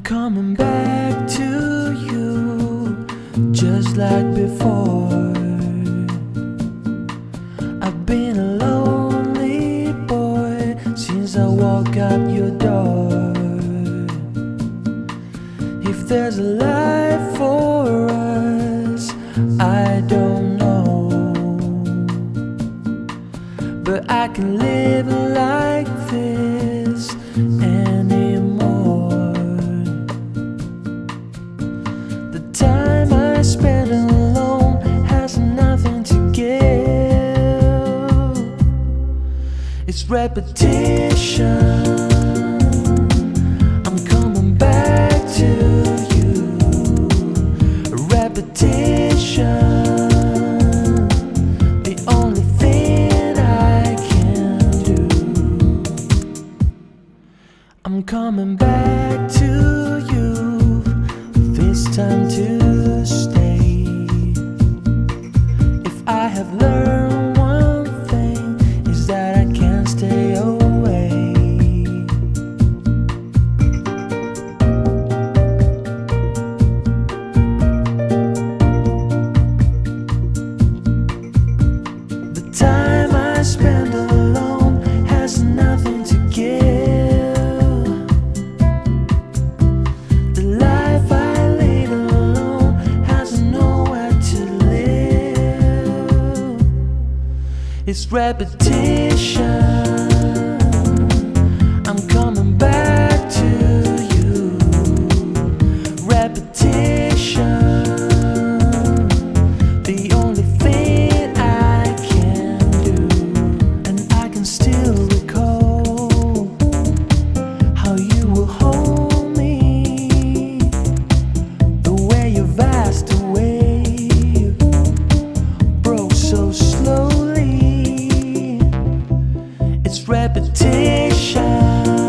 coming back to you just like before. I've been a lonely boy since I walked out your door. If there's a life for us, I don't know. But I can live like this It's repetition. I'm coming back to you. Repetition. The only thing I can do. I'm coming back to you. This time to stay. It's repetition. I'm coming back repetition.